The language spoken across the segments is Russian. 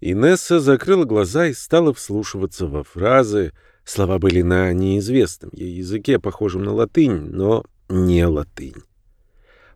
Инесса закрыла глаза и стала вслушиваться во фразы. Слова были на неизвестном ей языке, похожем на латынь, но не латынь.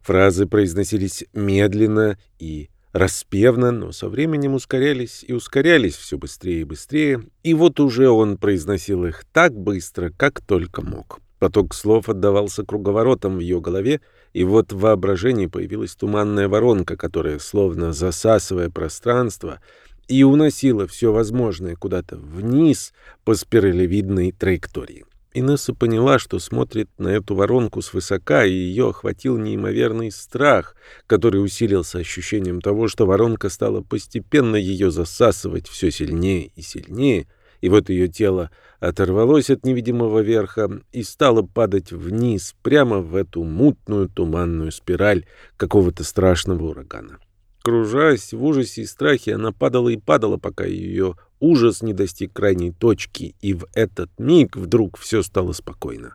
Фразы произносились медленно и распевно, но со временем ускорялись и ускорялись все быстрее и быстрее, и вот уже он произносил их так быстро, как только мог. Поток слов отдавался круговоротом в ее голове, и вот в воображении появилась туманная воронка, которая, словно засасывая пространство, и уносила все возможное куда-то вниз по спиралевидной траектории. Инесса поняла, что смотрит на эту воронку свысока, и ее охватил неимоверный страх, который усилился ощущением того, что воронка стала постепенно ее засасывать все сильнее и сильнее, и вот ее тело оторвалось от невидимого верха и стало падать вниз, прямо в эту мутную туманную спираль какого-то страшного урагана. Кружась в ужасе и страхе, она падала и падала, пока ее ужас не достиг крайней точки, и в этот миг вдруг все стало спокойно.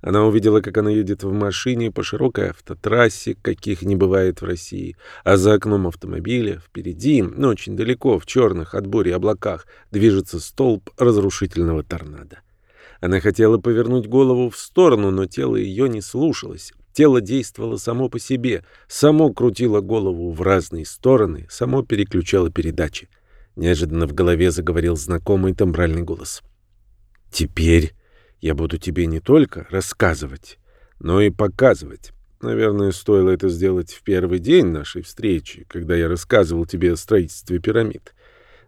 Она увидела, как она едет в машине по широкой автотрассе, каких не бывает в России, а за окном автомобиля впереди, но очень далеко, в черных от бури облаках, движется столб разрушительного торнадо. Она хотела повернуть голову в сторону, но тело ее не слушалось. Тело действовало само по себе, само крутило голову в разные стороны, само переключало передачи. Неожиданно в голове заговорил знакомый тембральный голос. «Теперь я буду тебе не только рассказывать, но и показывать. Наверное, стоило это сделать в первый день нашей встречи, когда я рассказывал тебе о строительстве пирамид.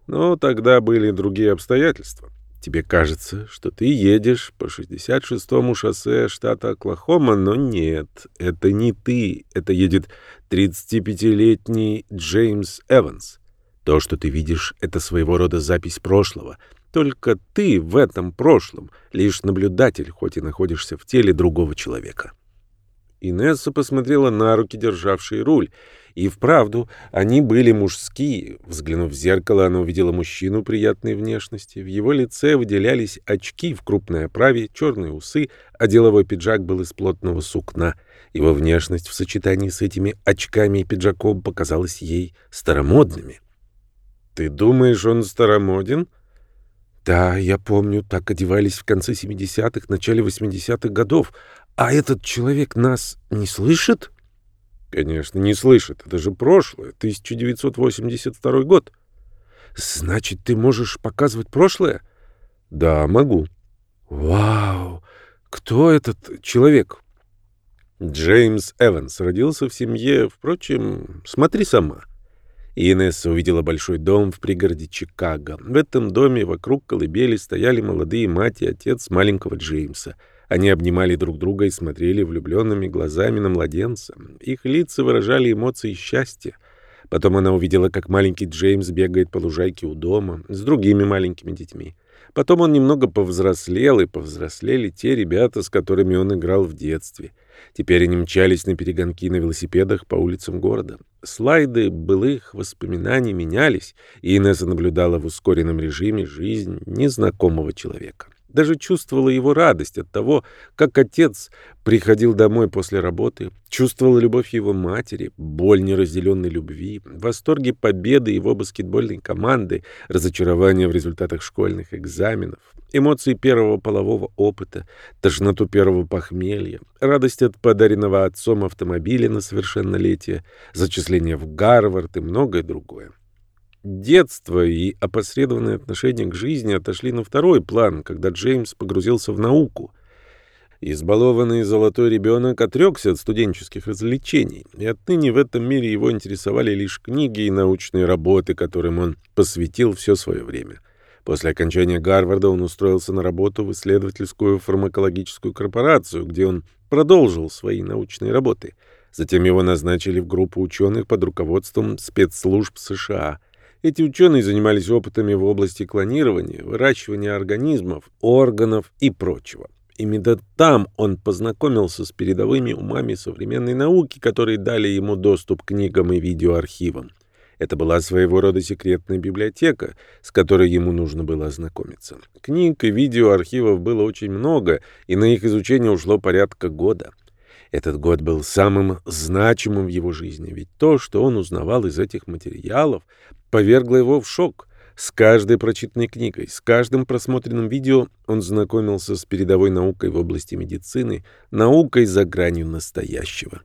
Но тогда были другие обстоятельства. Тебе кажется, что ты едешь по 66-му шоссе штата Оклахома, но нет, это не ты. Это едет 35-летний Джеймс Эванс. То, что ты видишь, это своего рода запись прошлого. Только ты в этом прошлом лишь наблюдатель, хоть и находишься в теле другого человека. Инесса посмотрела на руки, державшие руль, и вправду, они были мужские. Взглянув в зеркало, она увидела мужчину приятной внешности. В его лице выделялись очки в крупной оправе, черные усы, а деловой пиджак был из плотного сукна. Его внешность в сочетании с этими очками и пиджаком показалась ей старомодными. «Ты думаешь, он старомоден?» «Да, я помню, так одевались в конце 70-х, начале 80-х годов. А этот человек нас не слышит?» Конечно, не слышит. Это же прошлое. 1982 год. Значит, ты можешь показывать прошлое? Да, могу. Вау! Кто этот человек? Джеймс Эванс родился в семье, впрочем, смотри сама. Инесса увидела большой дом в пригороде Чикаго. В этом доме вокруг колыбели стояли молодые мать и отец маленького Джеймса — они обнимали друг друга и смотрели влюбленными глазами на младенца. Их лица выражали эмоции счастья. Потом она увидела, как маленький Джеймс бегает по лужайке у дома с другими маленькими детьми. Потом он немного повзрослел, и повзрослели те ребята, с которыми он играл в детстве. Теперь они мчались на перегонки на велосипедах по улицам города. Слайды былых воспоминаний менялись, и Инесса наблюдала в ускоренном режиме жизнь незнакомого человека. Даже чувствовала его радость от того, как отец приходил домой после работы, чувствовала любовь его матери, боль неразделенной любви, восторги победы его баскетбольной команды, разочарование в результатах школьных экзаменов, эмоции первого полового опыта, тошноту первого похмелья, радость от подаренного отцом автомобиля на совершеннолетие, зачисление в Гарвард и многое другое. Детство и опосредованное отношение к жизни отошли на второй план, когда Джеймс погрузился в науку. Избалованный золотой ребенок отрекся от студенческих развлечений, и отныне в этом мире его интересовали лишь книги и научные работы, которым он посвятил все свое время. После окончания Гарварда он устроился на работу в исследовательскую фармакологическую корпорацию, где он продолжил свои научные работы. Затем его назначили в группу ученых под руководством спецслужб США – эти ученые занимались опытами в области клонирования, выращивания организмов, органов и прочего. Именно там он познакомился с передовыми умами современной науки, которые дали ему доступ к книгам и видеоархивам. Это была своего рода секретная библиотека, с которой ему нужно было ознакомиться. Книг и видеоархивов было очень много, и на их изучение ушло порядка года. Этот год был самым значимым в его жизни, ведь то, что он узнавал из этих материалов, повергло его в шок. С каждой прочитанной книгой, с каждым просмотренным видео он знакомился с передовой наукой в области медицины, наукой за гранью настоящего.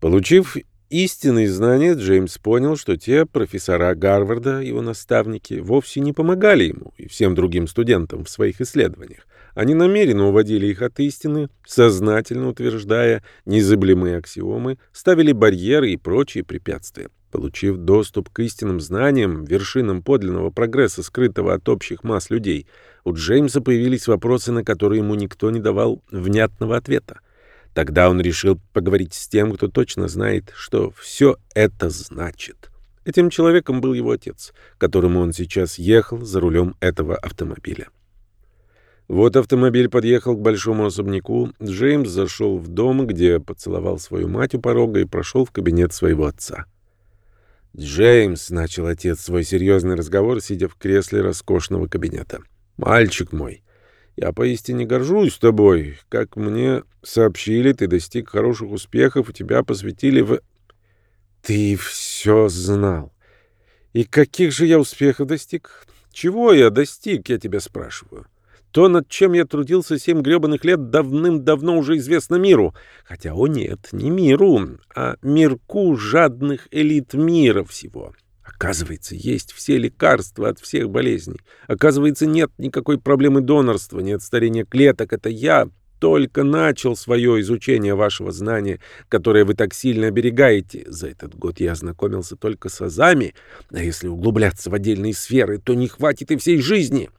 Получив истинные знания, Джеймс понял, что те профессора Гарварда, его наставники, вовсе не помогали ему и всем другим студентам в своих исследованиях. Они намеренно уводили их от истины, сознательно утверждая незыблемые аксиомы, ставили барьеры и прочие препятствия. Получив доступ к истинным знаниям, вершинам подлинного прогресса, скрытого от общих масс людей, у Джеймса появились вопросы, на которые ему никто не давал внятного ответа. Тогда он решил поговорить с тем, кто точно знает, что все это значит. Этим человеком был его отец, к которому он сейчас ехал за рулем этого автомобиля. Вот автомобиль подъехал к большому особняку. Джеймс зашел в дом, где поцеловал свою мать у порога и прошел в кабинет своего отца. «Джеймс», — начал отец свой серьезный разговор, сидя в кресле роскошного кабинета. «Мальчик мой, я поистине горжусь тобой. Как мне сообщили, ты достиг хороших успехов, и тебя посвятили в...» «Ты все знал. И каких же я успехов достиг? Чего я достиг, я тебя спрашиваю?» То, над чем я трудился семь гребаных лет, давным-давно уже известно миру. Хотя, о нет, не миру, а мирку жадных элит мира всего. Оказывается, есть все лекарства от всех болезней. Оказывается, нет никакой проблемы донорства, нет старения клеток. Это я только начал свое изучение вашего знания, которое вы так сильно оберегаете. За этот год я ознакомился только с азами, а если углубляться в отдельные сферы, то не хватит и всей жизни.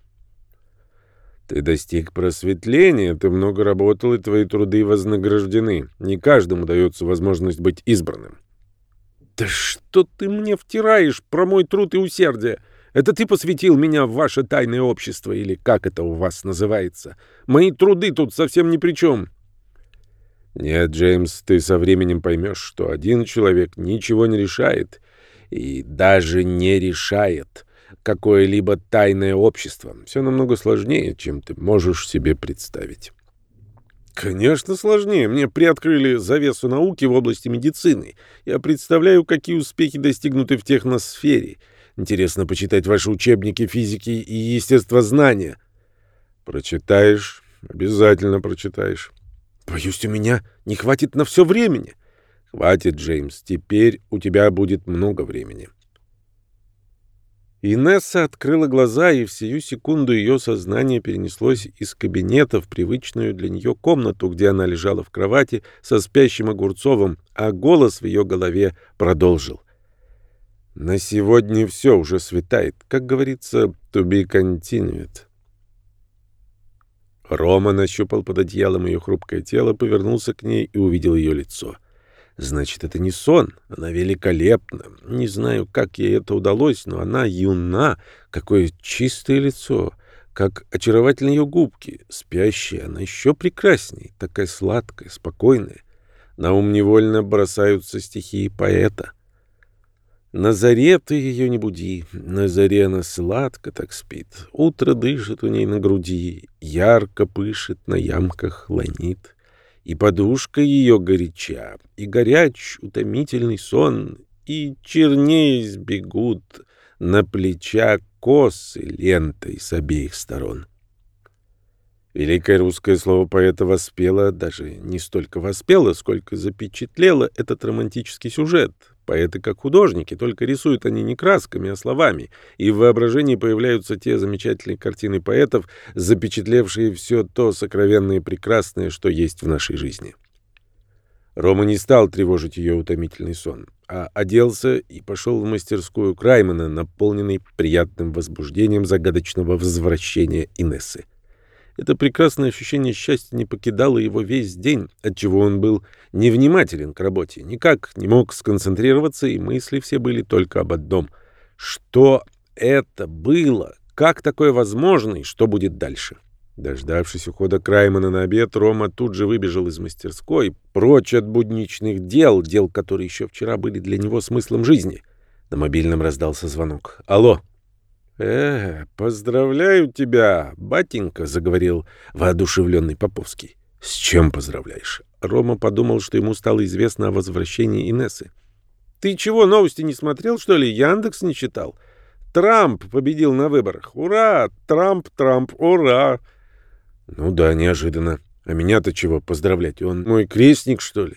Ты достиг просветления, ты много работал, и твои труды вознаграждены. Не каждому дается возможность быть избранным. Да что ты мне втираешь про мой труд и усердие? Это ты посвятил меня в ваше тайное общество, или как это у вас называется. Мои труды тут совсем ни при чем. Нет, Джеймс, ты со временем поймешь, что один человек ничего не решает, и даже не решает — какое-либо тайное общество. Все намного сложнее, чем ты можешь себе представить. Конечно, сложнее. Мне приоткрыли завесу науки в области медицины. Я представляю, какие успехи достигнуты в техносфере. Интересно почитать ваши учебники физики и естествознания. Прочитаешь, обязательно прочитаешь. Боюсь, у меня не хватит на все времени. Хватит, Джеймс, теперь у тебя будет много времени. Инесса открыла глаза, и в сию секунду ее сознание перенеслось из кабинета в привычную для нее комнату, где она лежала в кровати со спящим Огурцовым, а голос в ее голове продолжил. «На сегодня все уже светает. Как говорится, to be continued». Рома нащупал под одеялом ее хрупкое тело, повернулся к ней и увидел ее лицо — Значит, это не сон. Она великолепна. Не знаю, как ей это удалось, но она юна. Какое чистое лицо. Как очаровательны ее губки. Спящая, она еще прекрасней. Такая сладкая, спокойная. На ум невольно бросаются стихи поэта. На заре ты ее не буди, на заре она сладко так спит. Утро дышит у ней на груди, ярко пышет на ямках ланит и подушка ее горяча, и горяч утомительный сон, и черней сбегут на плеча косы лентой с обеих сторон. Великое русское слово поэта воспело, даже не столько воспело, сколько запечатлело этот романтический сюжет, Поэты как художники, только рисуют они не красками, а словами, и в воображении появляются те замечательные картины поэтов, запечатлевшие все то сокровенное и прекрасное, что есть в нашей жизни. Рома не стал тревожить ее утомительный сон, а оделся и пошел в мастерскую Краймана, наполненный приятным возбуждением загадочного возвращения Инессы. Это прекрасное ощущение счастья не покидало его весь день, отчего он был невнимателен к работе, никак не мог сконцентрироваться, и мысли все были только об одном. Что это было? Как такое возможно и что будет дальше? Дождавшись ухода Краймана на обед, Рома тут же выбежал из мастерской, прочь от будничных дел, дел, которые еще вчера были для него смыслом жизни. На мобильном раздался звонок. «Алло!» «Э, поздравляю тебя, батенька», — заговорил воодушевленный Поповский. «С чем поздравляешь?» Рома подумал, что ему стало известно о возвращении Инессы. «Ты чего, новости не смотрел, что ли? Яндекс не читал? Трамп победил на выборах. Ура! Трамп, Трамп, ура!» «Ну да, неожиданно. А меня-то чего поздравлять? Он мой крестник, что ли?»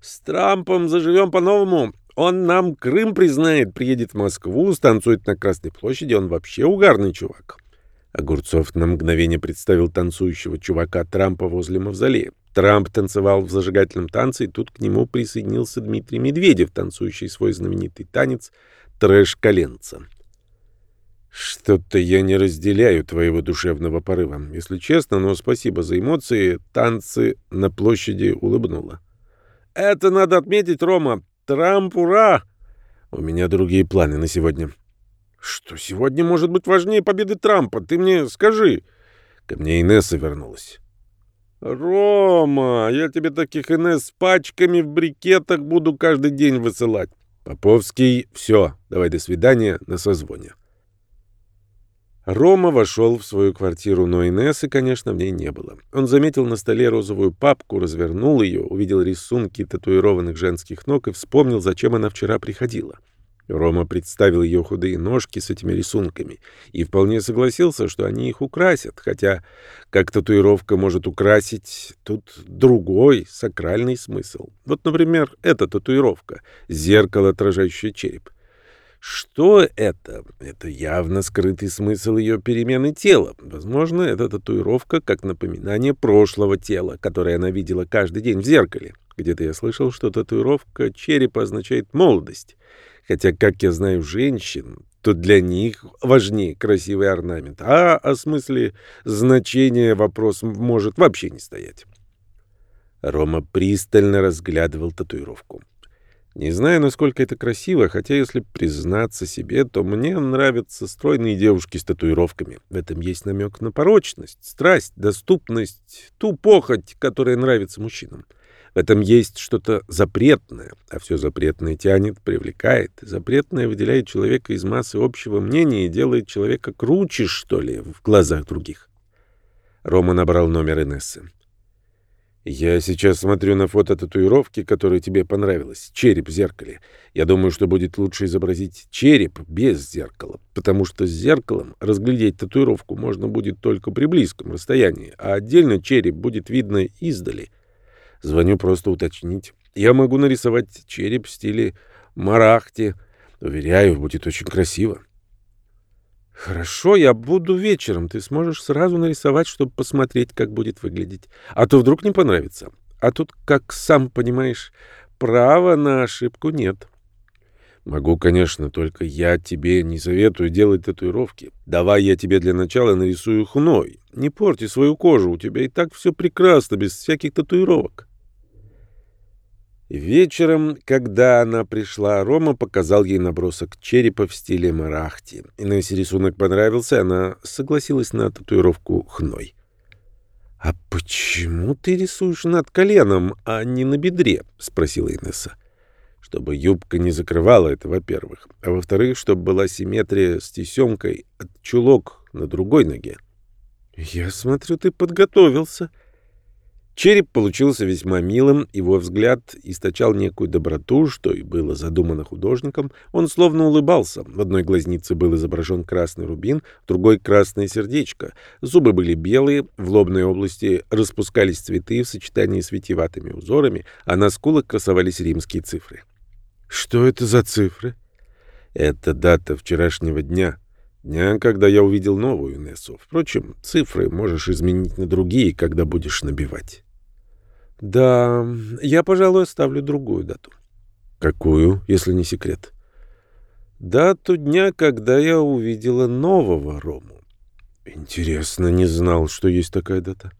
«С Трампом заживем по-новому. Он нам Крым признает, приедет в Москву, станцует на Красной площади. Он вообще угарный чувак». Огурцов на мгновение представил танцующего чувака Трампа возле мавзолея. Трамп танцевал в зажигательном танце, и тут к нему присоединился Дмитрий Медведев, танцующий свой знаменитый танец «Трэш-коленца». «Что-то я не разделяю твоего душевного порыва. Если честно, но спасибо за эмоции. Танцы на площади улыбнула». «Это надо отметить, Рома. Трамп, ура!» «У меня другие планы на сегодня». «Что сегодня может быть важнее победы Трампа? Ты мне скажи». Ко мне Инесса вернулась. «Рома, я тебе таких Инесс пачками в брикетах буду каждый день высылать». «Поповский, все, давай до свидания, на созвоне». Рома вошел в свою квартиру, но Инессы, конечно, в ней не было. Он заметил на столе розовую папку, развернул ее, увидел рисунки татуированных женских ног и вспомнил, зачем она вчера приходила. Рома представил ее худые ножки с этими рисунками и вполне согласился, что они их украсят, хотя как татуировка может украсить, тут другой сакральный смысл. Вот, например, эта татуировка — зеркало, отражающее череп. Что это? Это явно скрытый смысл ее перемены тела. Возможно, это татуировка как напоминание прошлого тела, которое она видела каждый день в зеркале. Где-то я слышал, что татуировка черепа означает молодость. Хотя, как я знаю женщин, то для них важнее красивый орнамент, а о смысле значения вопрос может вообще не стоять. Рома пристально разглядывал татуировку. Не знаю, насколько это красиво, хотя, если признаться себе, то мне нравятся стройные девушки с татуировками. В этом есть намек на порочность, страсть, доступность, ту похоть, которая нравится мужчинам. В этом есть что-то запретное, а все запретное тянет, привлекает. Запретное выделяет человека из массы общего мнения и делает человека круче, что ли, в глазах других. Рома набрал номер Инессы. «Я сейчас смотрю на фото татуировки, которая тебе понравилась. Череп в зеркале. Я думаю, что будет лучше изобразить череп без зеркала, потому что с зеркалом разглядеть татуировку можно будет только при близком расстоянии, а отдельно череп будет видно издали». Звоню просто уточнить. Я могу нарисовать череп в стиле марахти. Уверяю, будет очень красиво. Хорошо, я буду вечером. Ты сможешь сразу нарисовать, чтобы посмотреть, как будет выглядеть. А то вдруг не понравится. А тут, как сам понимаешь, права на ошибку нет. Могу, конечно, только я тебе не советую делать татуировки. Давай я тебе для начала нарисую хной. Не порти свою кожу, у тебя и так все прекрасно, без всяких татуировок. Вечером, когда она пришла, Рома показал ей набросок черепа в стиле марахти. Инессе рисунок понравился, она согласилась на татуировку хной. — А почему ты рисуешь над коленом, а не на бедре? — спросила Инесса. — Чтобы юбка не закрывала это, во-первых. А во-вторых, чтобы была симметрия с тесемкой от чулок на другой ноге. — Я смотрю, ты подготовился. — Череп получился весьма милым, его взгляд источал некую доброту, что и было задумано художником. Он словно улыбался. В одной глазнице был изображен красный рубин, в другой — красное сердечко. Зубы были белые, в лобной области распускались цветы в сочетании с витиеватыми узорами, а на скулах красовались римские цифры. «Что это за цифры?» «Это дата вчерашнего дня», Дня, когда я увидел новую Инессу. Впрочем, цифры можешь изменить на другие, когда будешь набивать. Да, я, пожалуй, оставлю другую дату. Какую, если не секрет? Дату дня, когда я увидела нового Рому. Интересно, не знал, что есть такая дата.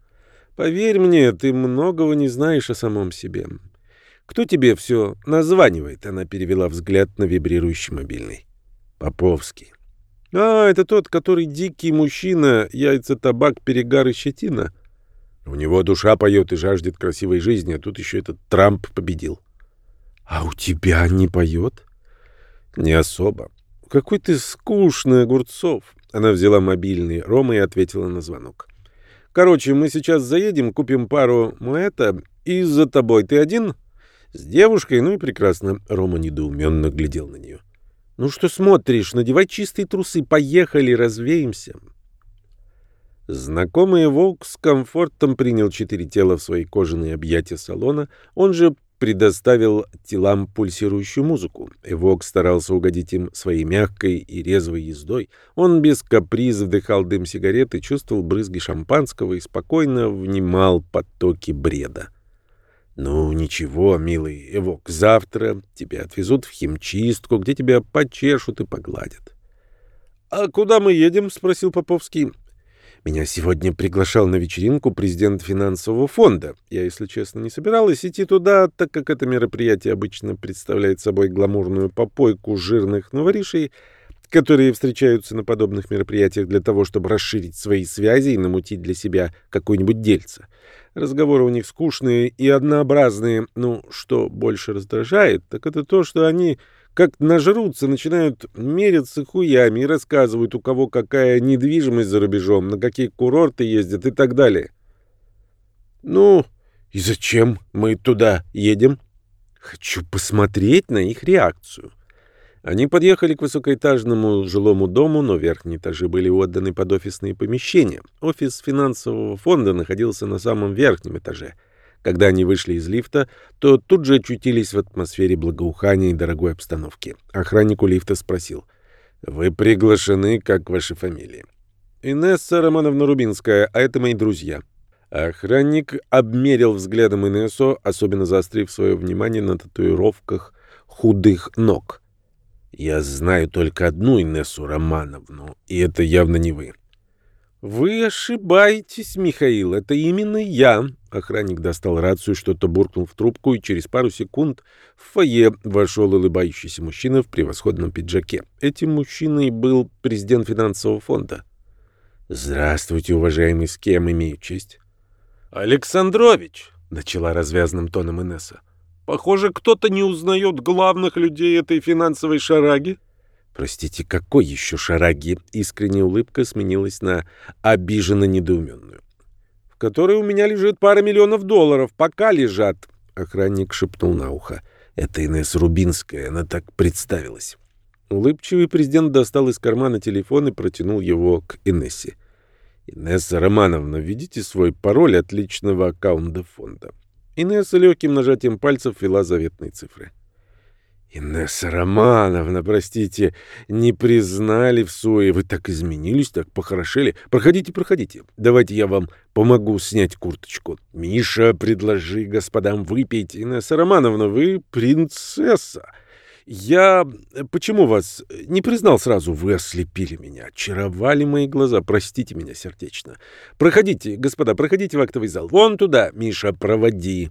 Поверь мне, ты многого не знаешь о самом себе. Кто тебе все названивает? Она перевела взгляд на вибрирующий мобильный. Поповский. А, это тот, который дикий мужчина, яйца, табак, перегар и щетина. У него душа поет и жаждет красивой жизни, а тут еще этот Трамп победил. А у тебя не поет? Не особо. Какой ты скучный, Огурцов. Она взяла мобильный Рома и ответила на звонок. Короче, мы сейчас заедем, купим пару муэта, и за тобой ты один? С девушкой, ну и прекрасно. Рома недоуменно глядел на нее. Ну что смотришь, надевай чистые трусы, поехали, развеемся. Знакомый Волк с комфортом принял четыре тела в свои кожаные объятия салона, он же предоставил телам пульсирующую музыку. Эвок старался угодить им своей мягкой и резвой ездой. Он без каприза вдыхал дым сигареты, чувствовал брызги шампанского и спокойно внимал потоки бреда. «Ну, ничего, милый Эвок, завтра тебя отвезут в химчистку, где тебя почешут и погладят». «А куда мы едем?» — спросил Поповский. Меня сегодня приглашал на вечеринку президент финансового фонда. Я, если честно, не собиралась идти туда, так как это мероприятие обычно представляет собой гламурную попойку жирных новоришей, которые встречаются на подобных мероприятиях для того, чтобы расширить свои связи и намутить для себя какое-нибудь дельце. Разговоры у них скучные и однообразные. Ну, что больше раздражает, так это то, что они как нажрутся, начинают мериться хуями и рассказывают, у кого какая недвижимость за рубежом, на какие курорты ездят и так далее. Ну, и зачем мы туда едем? Хочу посмотреть на их реакцию. Они подъехали к высокоэтажному жилому дому, но верхние этажи были отданы под офисные помещения. Офис финансового фонда находился на самом верхнем этаже — когда они вышли из лифта, то тут же очутились в атмосфере благоухания и дорогой обстановки. Охранник у лифта спросил. «Вы приглашены, как ваши фамилии?» «Инесса Романовна Рубинская, а это мои друзья». Охранник обмерил взглядом Инессу, особенно заострив свое внимание на татуировках худых ног. «Я знаю только одну Инессу Романовну, и это явно не вы». «Вы ошибаетесь, Михаил, это именно я». Охранник достал рацию, что-то буркнул в трубку, и через пару секунд в фойе вошел улыбающийся мужчина в превосходном пиджаке. Этим мужчиной был президент финансового фонда. «Здравствуйте, уважаемый, с кем имею честь?» «Александрович», — начала развязным тоном Инесса. «Похоже, кто-то не узнает главных людей этой финансовой шараги». Простите, какой еще шараги? Искренняя улыбка сменилась на обиженно недоуменную. В которой у меня лежит пара миллионов долларов. Пока лежат. Охранник шепнул на ухо. Это Инесс Рубинская, она так представилась. Улыбчивый президент достал из кармана телефон и протянул его к Инессе. «Инесса Романовна, введите свой пароль от личного аккаунта фонда». Инесса легким нажатием пальцев ввела заветные цифры. Инесса Романовна, простите, не признали в суе. Вы так изменились, так похорошели. Проходите, проходите. Давайте я вам помогу снять курточку. Миша, предложи господам выпить. Инесса Романовна, вы принцесса. Я... Почему вас не признал сразу? Вы ослепили меня, очаровали мои глаза. Простите меня сердечно. Проходите, господа, проходите в актовый зал. Вон туда, Миша, проводи.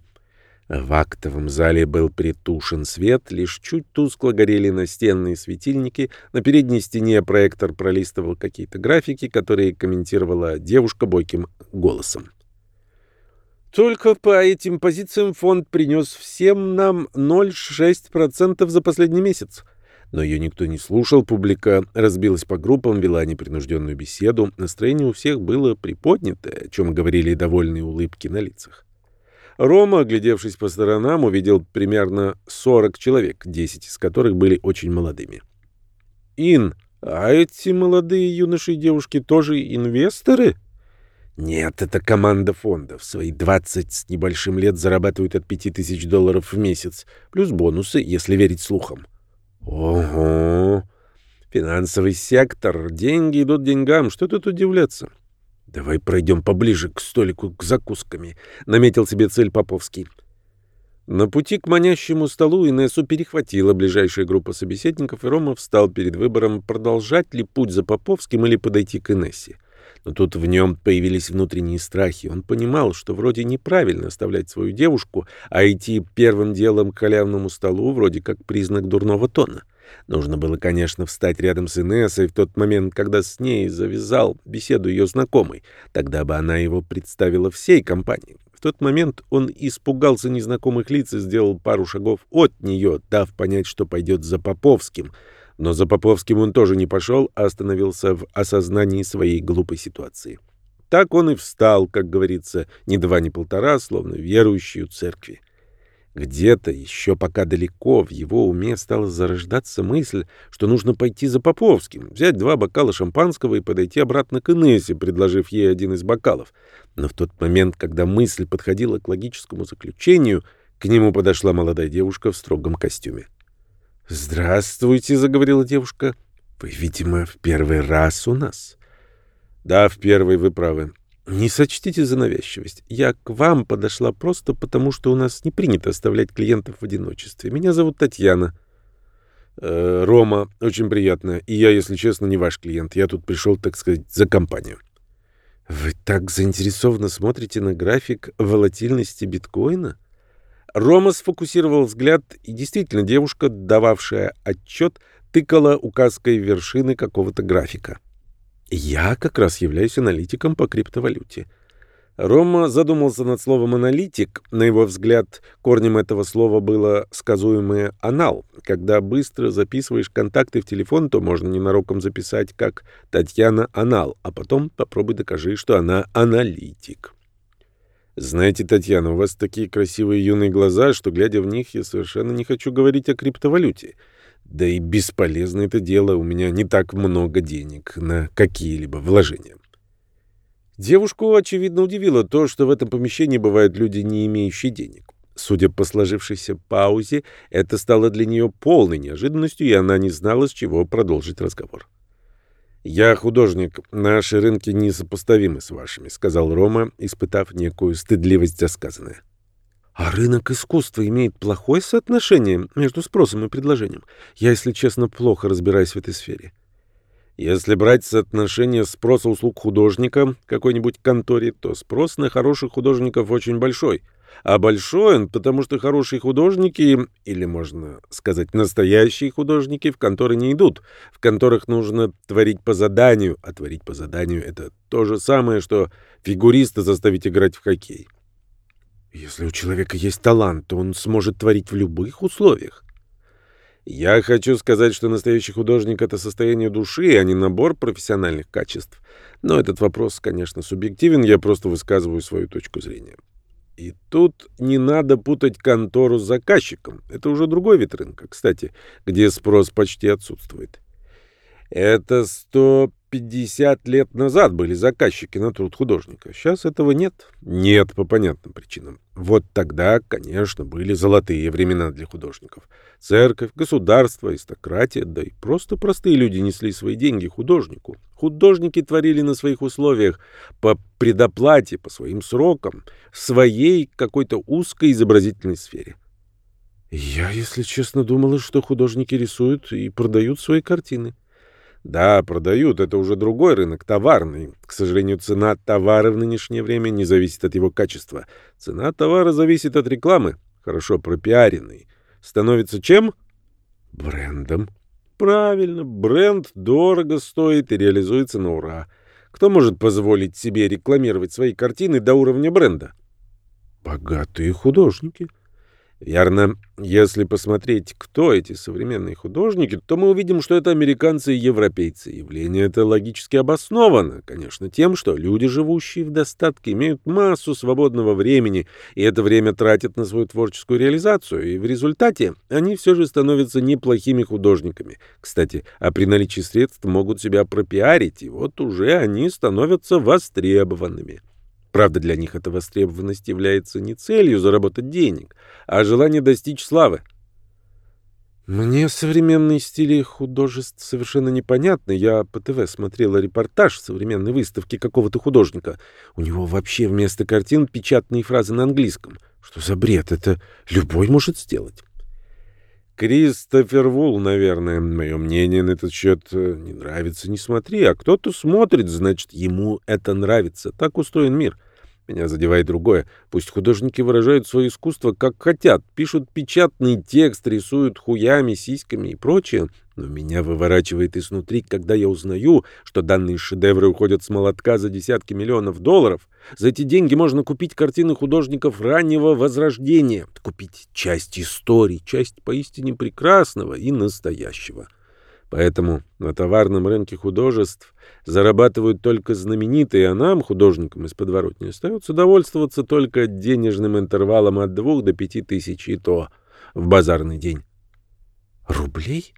В актовом зале был притушен свет, лишь чуть тускло горели настенные светильники, на передней стене проектор пролистывал какие-то графики, которые комментировала девушка бойким голосом. Только по этим позициям фонд принес всем нам 0,6% за последний месяц. Но ее никто не слушал, публика разбилась по группам, вела непринужденную беседу, настроение у всех было приподнятое, о чем говорили довольные улыбки на лицах. Рома, оглядевшись по сторонам, увидел примерно 40 человек, 10 из которых были очень молодыми. «Ин, а эти молодые юноши и девушки тоже инвесторы?» «Нет, это команда фонда. В свои 20 с небольшим лет зарабатывают от 5000 долларов в месяц, плюс бонусы, если верить слухам». «Ого! Финансовый сектор. Деньги идут деньгам. Что тут удивляться?» «Давай пройдем поближе к столику с закусками», — наметил себе цель Поповский. На пути к манящему столу Инессу перехватила ближайшая группа собеседников, и Рома встал перед выбором, продолжать ли путь за Поповским или подойти к Инессе. Но тут в нем появились внутренние страхи. Он понимал, что вроде неправильно оставлять свою девушку, а идти первым делом к халявному столу вроде как признак дурного тона. Нужно было, конечно, встать рядом с Инессой в тот момент, когда с ней завязал беседу ее знакомый. Тогда бы она его представила всей компании. В тот момент он испугался незнакомых лиц и сделал пару шагов от нее, дав понять, что пойдет за Поповским. Но за Поповским он тоже не пошел, а остановился в осознании своей глупой ситуации. Так он и встал, как говорится, ни два, ни полтора, словно верующий у церкви. Где-то, еще пока далеко, в его уме стала зарождаться мысль, что нужно пойти за Поповским, взять два бокала шампанского и подойти обратно к Инессе, предложив ей один из бокалов. Но в тот момент, когда мысль подходила к логическому заключению, к нему подошла молодая девушка в строгом костюме. «Здравствуйте», — заговорила девушка. «Вы, видимо, в первый раз у нас». «Да, в первый, вы правы. Не сочтите за навязчивость. Я к вам подошла просто потому, что у нас не принято оставлять клиентов в одиночестве. Меня зовут Татьяна. Э, Рома, очень приятно. И я, если честно, не ваш клиент. Я тут пришел, так сказать, за компанию. Вы так заинтересованно смотрите на график волатильности биткоина? Рома сфокусировал взгляд, и действительно девушка, дававшая отчет, тыкала указкой вершины какого-то графика. Я как раз являюсь аналитиком по криптовалюте. Рома задумался над словом «аналитик». На его взгляд, корнем этого слова было сказуемое «анал». Когда быстро записываешь контакты в телефон, то можно ненароком записать как «Татьяна Анал», а потом попробуй докажи, что она аналитик. Знаете, Татьяна, у вас такие красивые юные глаза, что, глядя в них, я совершенно не хочу говорить о криптовалюте. Да и бесполезно это дело, у меня не так много денег на какие-либо вложения. Девушку, очевидно, удивило то, что в этом помещении бывают люди, не имеющие денег. Судя по сложившейся паузе, это стало для нее полной неожиданностью, и она не знала, с чего продолжить разговор. «Я художник. Наши рынки несопоставимы с вашими», — сказал Рома, испытав некую стыдливость за сказанное. А рынок искусства имеет плохое соотношение между спросом и предложением. Я, если честно, плохо разбираюсь в этой сфере. Если брать соотношение спроса услуг художника какой-нибудь конторе, то спрос на хороших художников очень большой. А большой он, потому что хорошие художники, или, можно сказать, настоящие художники, в конторы не идут. В конторах нужно творить по заданию, а творить по заданию — это то же самое, что фигуриста заставить играть в хоккей. Если у человека есть талант, то он сможет творить в любых условиях. Я хочу сказать, что настоящий художник — это состояние души, а не набор профессиональных качеств. Но этот вопрос, конечно, субъективен, я просто высказываю свою точку зрения. И тут не надо путать контору с заказчиком. Это уже другой вид рынка, кстати, где спрос почти отсутствует. Это 150 лет назад были заказчики на труд художника. Сейчас этого нет. Нет по понятным причинам. Вот тогда, конечно, были золотые времена для художников. Церковь, государство, аристократия, да и просто простые люди несли свои деньги художнику. Художники творили на своих условиях, по предоплате, по своим срокам, в своей какой-то узкой изобразительной сфере. Я, если честно, думала, что художники рисуют и продают свои картины. Да, продают, это уже другой рынок, товарный. К сожалению, цена товара в нынешнее время не зависит от его качества. Цена товара зависит от рекламы, хорошо пропиаренной. Становится чем? Брендом. Правильно, бренд дорого стоит и реализуется на ура. Кто может позволить себе рекламировать свои картины до уровня бренда? Богатые художники. Верно. Если посмотреть, кто эти современные художники, то мы увидим, что это американцы и европейцы. Явление это логически обосновано, конечно, тем, что люди, живущие в достатке, имеют массу свободного времени, и это время тратят на свою творческую реализацию, и в результате они все же становятся неплохими художниками. Кстати, а при наличии средств могут себя пропиарить, и вот уже они становятся востребованными. Правда, для них эта востребованность является не целью заработать денег, а желание достичь славы. Мне современные стили художеств совершенно непонятны. Я по ТВ смотрела репортаж современной выставки какого-то художника. У него вообще вместо картин печатные фразы на английском. Что за бред? Это любой может сделать. Кристофер Вул, наверное. Мое мнение на этот счет э, не нравится, не смотри. А кто-то смотрит, значит, ему это нравится. Так устроен мир. Меня задевает другое. Пусть художники выражают свое искусство как хотят, пишут печатный текст, рисуют хуями, сиськами и прочее, но меня выворачивает изнутри, когда я узнаю, что данные шедевры уходят с молотка за десятки миллионов долларов. За эти деньги можно купить картины художников раннего возрождения, купить часть истории, часть поистине прекрасного и настоящего. Поэтому на товарном рынке художеств зарабатывают только знаменитые, а нам, художникам из подворотни, остается довольствоваться только денежным интервалом от двух до пяти тысяч и то в базарный день. Рублей?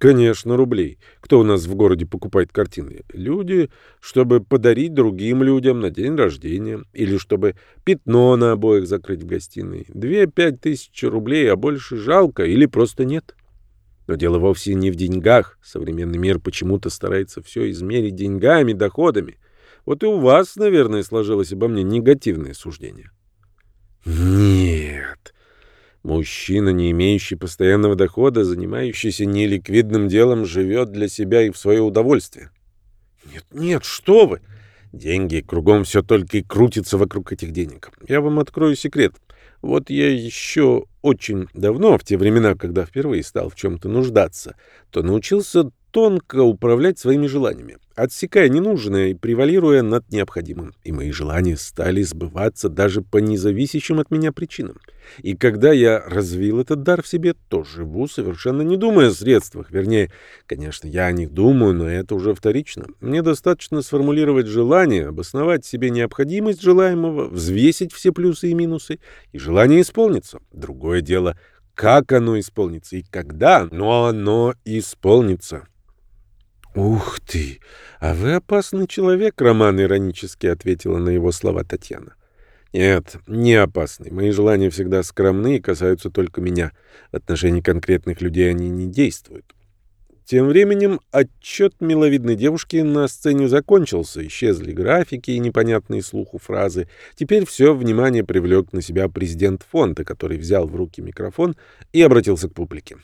Конечно, рублей. Кто у нас в городе покупает картины? Люди, чтобы подарить другим людям на день рождения. Или чтобы пятно на обоих закрыть в гостиной. Две-пять тысяч рублей, а больше жалко или просто нет. Но дело вовсе не в деньгах. Современный мир почему-то старается все измерить деньгами, доходами. Вот и у вас, наверное, сложилось обо мне негативное суждение. Нет. Мужчина, не имеющий постоянного дохода, занимающийся неликвидным делом, живет для себя и в свое удовольствие. Нет, нет, что вы! Деньги, кругом все только и крутится вокруг этих денег. Я вам открою секрет. Вот я еще очень давно, в те времена, когда впервые стал в чем-то нуждаться, то научился тонко управлять своими желаниями, отсекая ненужное и превалируя над необходимым. И мои желания стали сбываться даже по независящим от меня причинам. И когда я развил этот дар в себе, то живу совершенно не думая о средствах. Вернее, конечно, я о них думаю, но это уже вторично. Мне достаточно сформулировать желание, обосновать себе необходимость желаемого, взвесить все плюсы и минусы, и желание исполнится. Другое дело — как оно исполнится и когда, но оно исполнится. «Ух ты! А вы опасный человек, Роман иронически ответила на его слова Татьяна. «Нет, не опасный. Мои желания всегда скромны и касаются только меня. В отношении конкретных людей они не действуют». Тем временем отчет миловидной девушки на сцене закончился, исчезли графики и непонятные слуху фразы. Теперь все внимание привлек на себя президент фонда, который взял в руки микрофон и обратился к публике.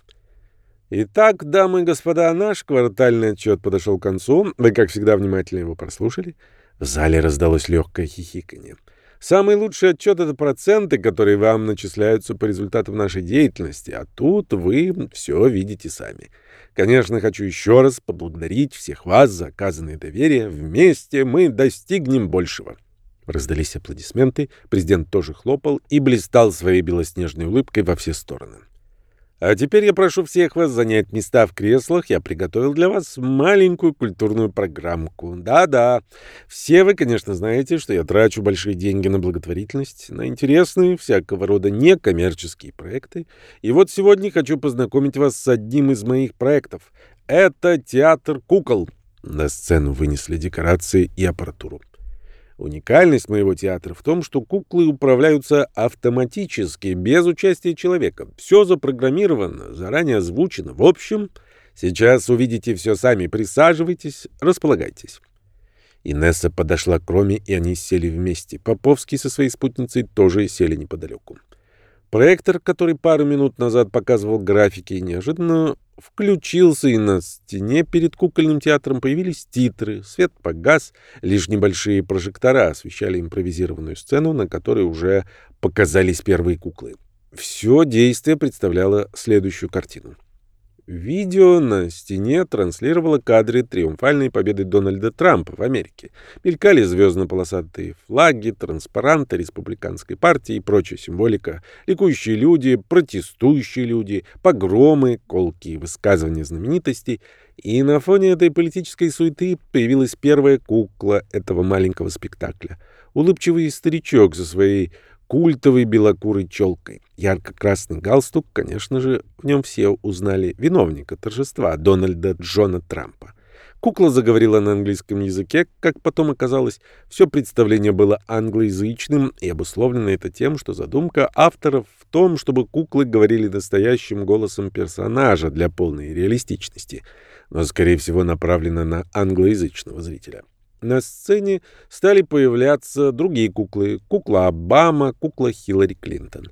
Итак, дамы и господа, наш квартальный отчет подошел к концу. Вы, как всегда, внимательно его прослушали. В зале раздалось легкое хихиканье. Самый лучший отчет — это проценты, которые вам начисляются по результатам нашей деятельности, а тут вы все видите сами. Конечно, хочу еще раз поблагодарить всех вас за оказанное доверие. Вместе мы достигнем большего. Раздались аплодисменты, президент тоже хлопал и блистал своей белоснежной улыбкой во все стороны. А теперь я прошу всех вас занять места в креслах. Я приготовил для вас маленькую культурную программку. Да-да, все вы, конечно, знаете, что я трачу большие деньги на благотворительность, на интересные всякого рода некоммерческие проекты. И вот сегодня хочу познакомить вас с одним из моих проектов. Это театр кукол. На сцену вынесли декорации и аппаратуру. Уникальность моего театра в том, что куклы управляются автоматически, без участия человека. Все запрограммировано, заранее озвучено. В общем, сейчас увидите все сами. Присаживайтесь, располагайтесь. Инесса подошла к Роме, и они сели вместе. Поповский со своей спутницей тоже сели неподалеку. Проектор, который пару минут назад показывал графики, неожиданно включился, и на стене перед кукольным театром появились титры. Свет погас, лишь небольшие прожектора освещали импровизированную сцену, на которой уже показались первые куклы. Все действие представляло следующую картину. Видео на стене транслировало кадры триумфальной победы Дональда Трампа в Америке. Мелькали звездно-полосатые флаги, транспаранты республиканской партии и прочая символика, ликующие люди, протестующие люди, погромы, колкие высказывания знаменитостей. И на фоне этой политической суеты появилась первая кукла этого маленького спектакля. Улыбчивый старичок за своей культовой белокурой челкой. Ярко-красный галстук, конечно же, в нем все узнали виновника торжества, Дональда Джона Трампа. Кукла заговорила на английском языке, как потом оказалось. Все представление было англоязычным, и обусловлено это тем, что задумка авторов в том, чтобы куклы говорили настоящим голосом персонажа для полной реалистичности, но, скорее всего, направлена на англоязычного зрителя. На сцене стали появляться другие куклы. Кукла Обама, кукла Хиллари Клинтон.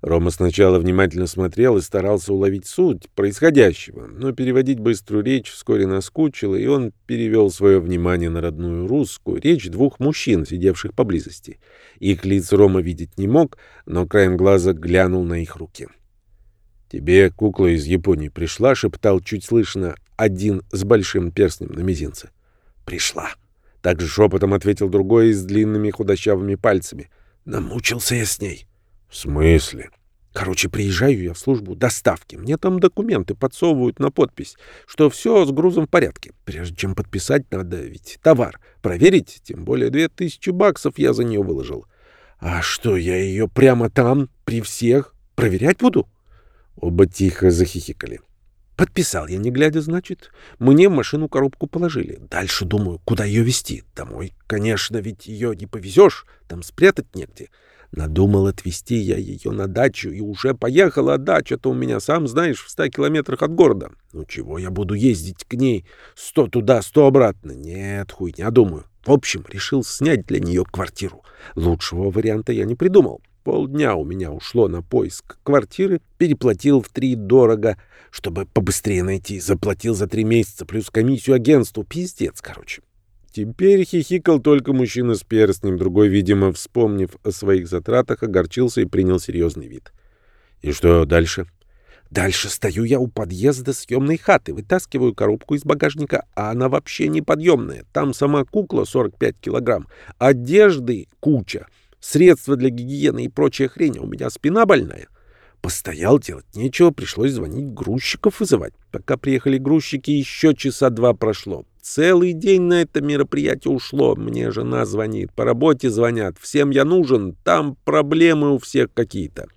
Рома сначала внимательно смотрел и старался уловить суть происходящего, но переводить быструю речь вскоре наскучило, и он перевел свое внимание на родную русскую речь двух мужчин, сидевших поблизости. Их лиц Рома видеть не мог, но краем глаза глянул на их руки. «Тебе кукла из Японии пришла?» — шептал чуть слышно один с большим перстнем на мизинце. «Пришла». Так же шепотом ответил другой с длинными худощавыми пальцами. Намучился я с ней. В смысле? Короче, приезжаю я в службу доставки. Мне там документы подсовывают на подпись, что все с грузом в порядке. Прежде чем подписать, надо ведь товар проверить. Тем более две тысячи баксов я за нее выложил. А что, я ее прямо там, при всех, проверять буду? Оба тихо захихикали. Подписал я, не глядя, значит. Мне машину коробку положили. Дальше думаю, куда ее везти. Домой, конечно, ведь ее не повезешь. Там спрятать негде. Надумал отвезти я ее на дачу, и уже поехала, а дача-то у меня, сам знаешь, в ста километрах от города. Ну чего я буду ездить к ней? Сто туда, сто обратно. Нет, хуйня, думаю. В общем, решил снять для нее квартиру. Лучшего варианта я не придумал. Полдня у меня ушло на поиск квартиры, переплатил в три дорого, чтобы побыстрее найти. Заплатил за три месяца, плюс комиссию агентству. Пиздец, короче. Теперь хихикал только мужчина с перстнем, другой, видимо, вспомнив о своих затратах, огорчился и принял серьезный вид. И что дальше? Дальше стою я у подъезда съемной хаты, вытаскиваю коробку из багажника, а она вообще неподъемная. Там сама кукла 45 килограмм, одежды куча, средства для гигиены и прочая хрень, а у меня спина больная. Постоял, делать нечего, пришлось звонить грузчиков вызывать. Пока приехали грузчики, еще часа два прошло. Целый день на это мероприятие ушло. Мне жена звонит, по работе звонят. Всем я нужен, там проблемы у всех какие-то.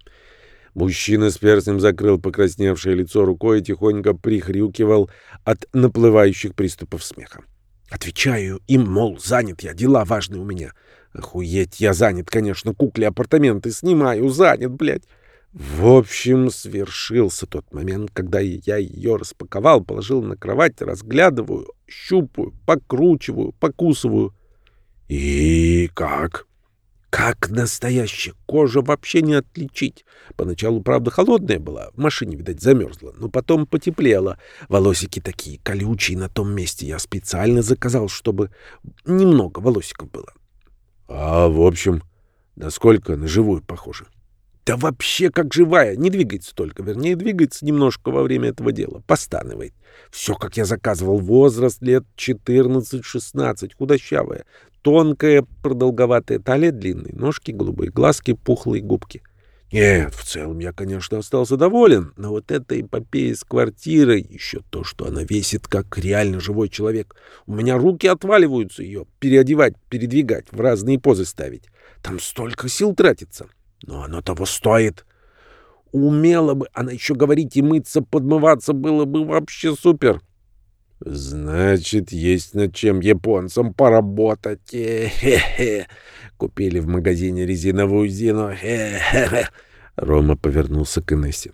Мужчина с перстнем закрыл покрасневшее лицо рукой и тихонько прихрюкивал от наплывающих приступов смеха. Отвечаю им, мол, занят я, дела важные у меня. Охуеть, я занят, конечно, кукле апартаменты снимаю, занят, блядь. В общем, свершился тот момент, когда я ее распаковал, положил на кровать, разглядываю, щупаю, покручиваю, покусываю. И как? Как настоящая кожа вообще не отличить. Поначалу, правда, холодная была, в машине, видать, замерзла, но потом потеплела. Волосики такие колючие на том месте. Я специально заказал, чтобы немного волосиков было. А, в общем, насколько на живую похоже. Да вообще как живая, не двигается только, вернее, двигается немножко во время этого дела, постанывает. Все, как я заказывал, возраст лет 14-16, худощавая, тонкая, продолговатая талия, длинные ножки, голубые глазки, пухлые губки. Нет, в целом я, конечно, остался доволен, но вот эта эпопея с квартирой, еще то, что она весит, как реально живой человек. У меня руки отваливаются ее переодевать, передвигать, в разные позы ставить. Там столько сил тратится. Но оно того стоит. Умела бы она еще говорить и мыться, подмываться, было бы вообще супер. Значит, есть над чем японцам поработать. Хе-хе. Купили в магазине резиновую зину. Хе-хе. Рома повернулся к Инессе.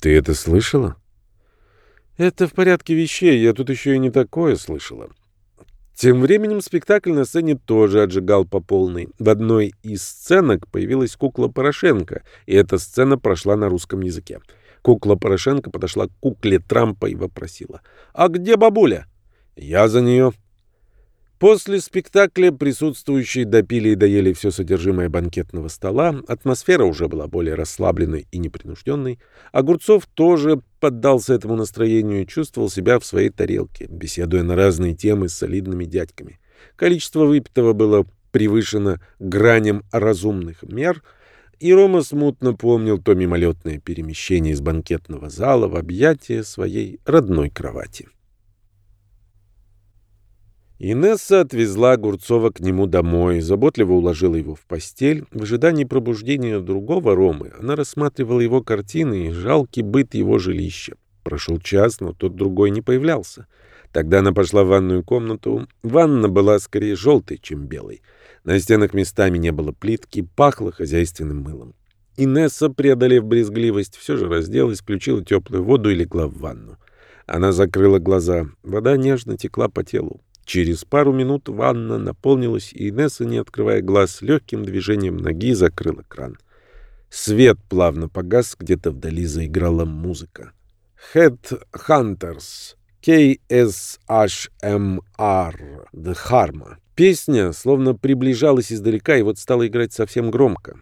Ты это слышала? Это в порядке вещей. Я тут еще и не такое слышала. Тем временем спектакль на сцене тоже отжигал по полной. В одной из сценок появилась кукла Порошенко, и эта сцена прошла на русском языке. Кукла Порошенко подошла к кукле Трампа и вопросила. «А где бабуля?» «Я за нее». После спектакля присутствующие допили и доели все содержимое банкетного стола, атмосфера уже была более расслабленной и непринужденной. Огурцов тоже поддался этому настроению и чувствовал себя в своей тарелке, беседуя на разные темы с солидными дядьками. Количество выпитого было превышено граням разумных мер, и Рома смутно помнил то мимолетное перемещение из банкетного зала в объятия своей родной кровати. Инесса отвезла Огурцова к нему домой, заботливо уложила его в постель. В ожидании пробуждения другого Ромы она рассматривала его картины и жалкий быт его жилища. Прошел час, но тот другой не появлялся. Тогда она пошла в ванную комнату. Ванна была скорее желтой, чем белой. На стенах местами не было плитки, пахло хозяйственным мылом. Инесса, преодолев брезгливость, все же разделась, включила теплую воду и легла в ванну. Она закрыла глаза. Вода нежно текла по телу. Через пару минут ванна наполнилась, и Инесса, не открывая глаз, легким движением ноги закрыла кран. Свет плавно погас, где-то вдали заиграла музыка. Headhunters. KSHMR. The Harma. Песня словно приближалась издалека и вот стала играть совсем громко.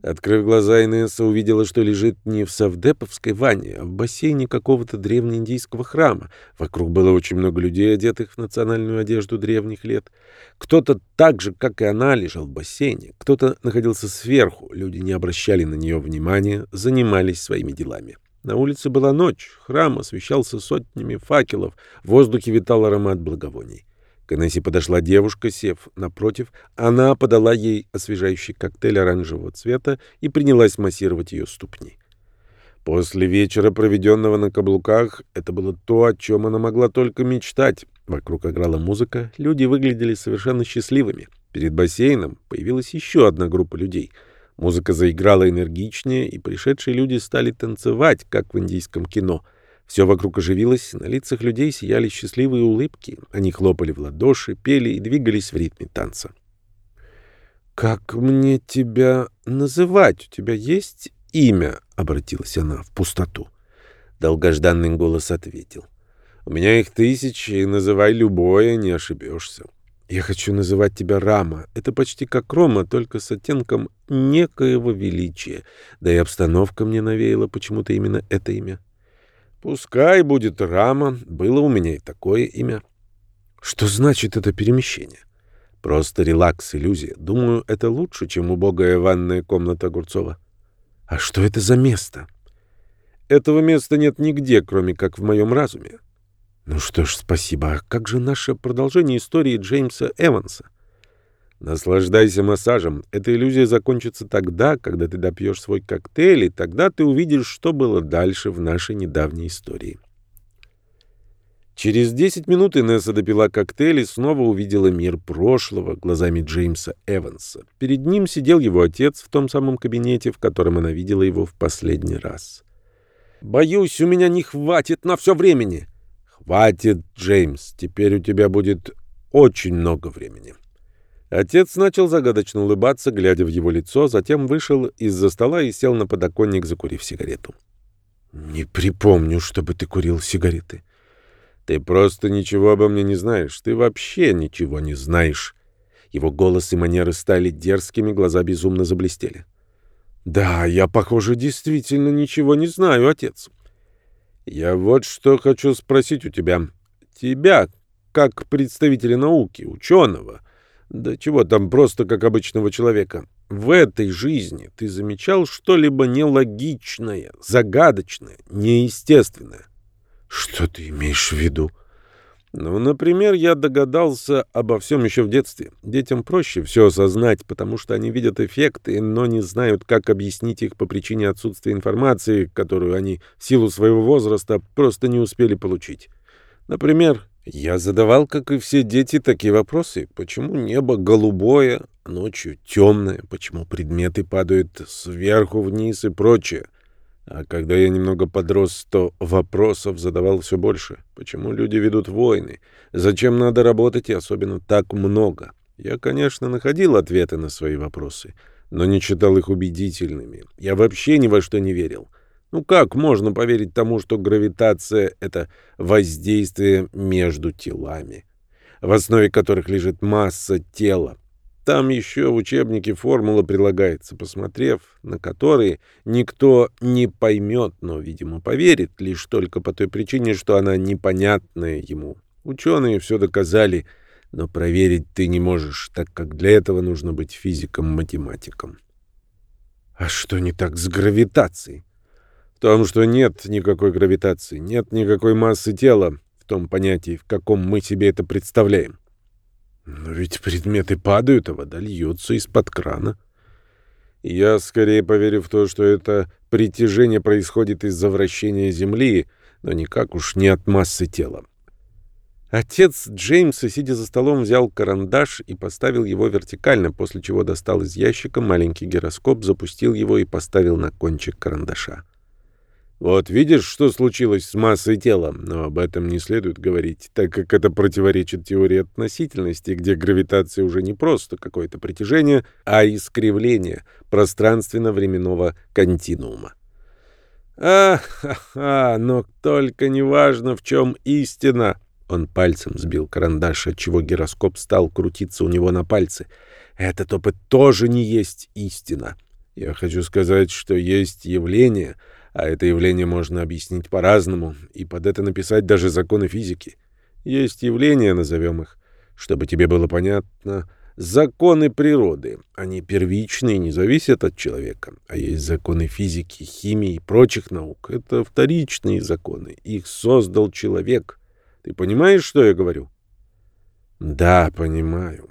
Открыв глаза, Инесса увидела, что лежит не в Савдеповской ванне, а в бассейне какого-то древнеиндийского храма. Вокруг было очень много людей, одетых в национальную одежду древних лет. Кто-то так же, как и она, лежал в бассейне. Кто-то находился сверху. Люди не обращали на нее внимания, занимались своими делами. На улице была ночь, храм освещался сотнями факелов, в воздухе витал аромат благовоний. К Инессе подошла девушка, сев напротив. Она подала ей освежающий коктейль оранжевого цвета и принялась массировать ее ступни. После вечера, проведенного на каблуках, это было то, о чем она могла только мечтать. Вокруг играла музыка, люди выглядели совершенно счастливыми. Перед бассейном появилась еще одна группа людей. Музыка заиграла энергичнее, и пришедшие люди стали танцевать, как в индийском кино — все вокруг оживилось, на лицах людей сияли счастливые улыбки. Они хлопали в ладоши, пели и двигались в ритме танца. «Как мне тебя называть? У тебя есть имя?» — обратилась она в пустоту. Долгожданный голос ответил. «У меня их тысячи, называй любое, не ошибешься. Я хочу называть тебя Рама. Это почти как Рома, только с оттенком некоего величия. Да и обстановка мне навеяла почему-то именно это имя». Пускай будет Рама, было у меня и такое имя. Что значит это перемещение? Просто релакс, иллюзия. Думаю, это лучше, чем убогая ванная комната Огурцова. А что это за место? Этого места нет нигде, кроме как в моем разуме. Ну что ж, спасибо. А как же наше продолжение истории Джеймса Эванса? Наслаждайся массажем. Эта иллюзия закончится тогда, когда ты допьешь свой коктейль, и тогда ты увидишь, что было дальше в нашей недавней истории. Через 10 минут Инесса допила коктейль и снова увидела мир прошлого глазами Джеймса Эванса. Перед ним сидел его отец в том самом кабинете, в котором она видела его в последний раз. «Боюсь, у меня не хватит на все времени». «Хватит, Джеймс. Теперь у тебя будет очень много времени». Отец начал загадочно улыбаться, глядя в его лицо, затем вышел из-за стола и сел на подоконник, закурив сигарету. «Не припомню, чтобы ты курил сигареты». «Ты просто ничего обо мне не знаешь. Ты вообще ничего не знаешь». Его голос и манеры стали дерзкими, глаза безумно заблестели. «Да, я, похоже, действительно ничего не знаю, отец». «Я вот что хочу спросить у тебя. Тебя, как представителя науки, ученого». Да чего там, просто как обычного человека. В этой жизни ты замечал что-либо нелогичное, загадочное, неестественное? Что ты имеешь в виду? Ну, например, я догадался обо всем еще в детстве. Детям проще все осознать, потому что они видят эффекты, но не знают, как объяснить их по причине отсутствия информации, которую они в силу своего возраста просто не успели получить. Например, я задавал, как и все дети, такие вопросы. Почему небо голубое, ночью темное? Почему предметы падают сверху вниз и прочее? А когда я немного подрос, то вопросов задавал все больше. Почему люди ведут войны? Зачем надо работать и особенно так много? Я, конечно, находил ответы на свои вопросы, но не считал их убедительными. Я вообще ни во что не верил. Ну как можно поверить тому, что гравитация — это воздействие между телами, в основе которых лежит масса тела? Там еще в учебнике формула прилагается, посмотрев на которые никто не поймет, но, видимо, поверит, лишь только по той причине, что она непонятная ему. Ученые все доказали, но проверить ты не можешь, так как для этого нужно быть физиком-математиком. А что не так с гравитацией? В том, что нет никакой гравитации, нет никакой массы тела, в том понятии, в каком мы себе это представляем. Но ведь предметы падают, а вода льется из-под крана. Я скорее поверю в то, что это притяжение происходит из-за вращения Земли, но никак уж не от массы тела. Отец Джеймса, сидя за столом, взял карандаш и поставил его вертикально, после чего достал из ящика маленький гироскоп, запустил его и поставил на кончик карандаша. Вот видишь, что случилось с массой тела, но об этом не следует говорить, так как это противоречит теории относительности, где гравитация уже не просто какое-то притяжение, а искривление пространственно-временного континуума. «А-ха-ха, но только не важно, в чем истина!» Он пальцем сбил карандаш, отчего гироскоп стал крутиться у него на пальце. «Этот опыт тоже не есть истина. Я хочу сказать, что есть явление, а это явление можно объяснить по-разному, и под это написать даже законы физики. Есть явления, назовем их, чтобы тебе было понятно, законы природы. Они первичные, не зависят от человека. А есть законы физики, химии и прочих наук. Это вторичные законы. Их создал человек. Ты понимаешь, что я говорю? Да, понимаю.